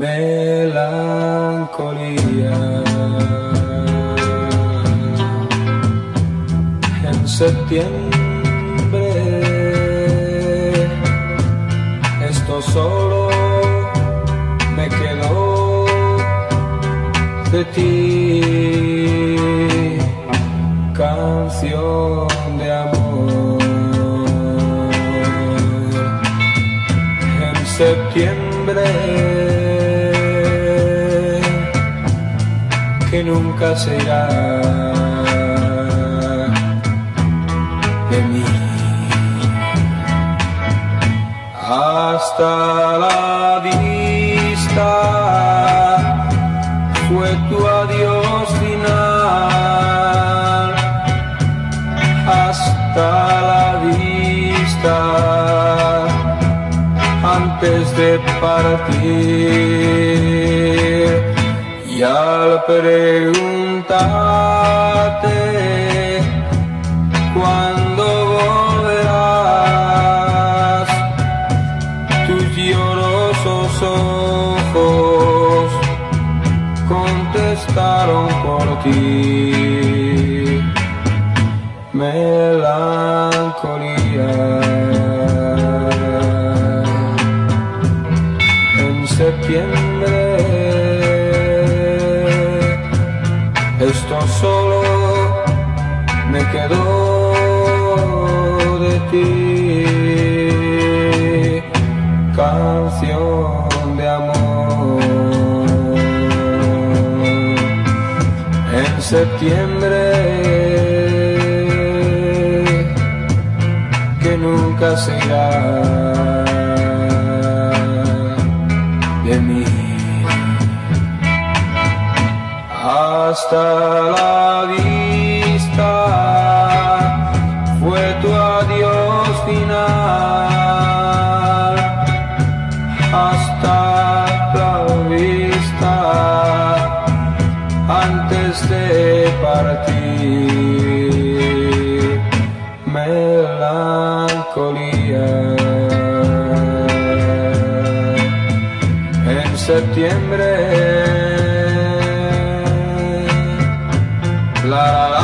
Melancolía. En septiembre esto solo me quedó de ti. Canción de amor. En septiembre que nunca se irá de mí. Hasta la vista fue tu adiós final. Hasta la vista antes de partir y al preguntarte cuándo volverás, tus llorosos ojos contestaron por ti. Esto solo me quedó de ti, canción de amor. En septiembre, que nunca se hasta la vista. Fue tu adiós final. Hasta la vista. Antes de partir. Melancolía. En septiembre la la la